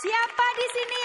Siapa di sini?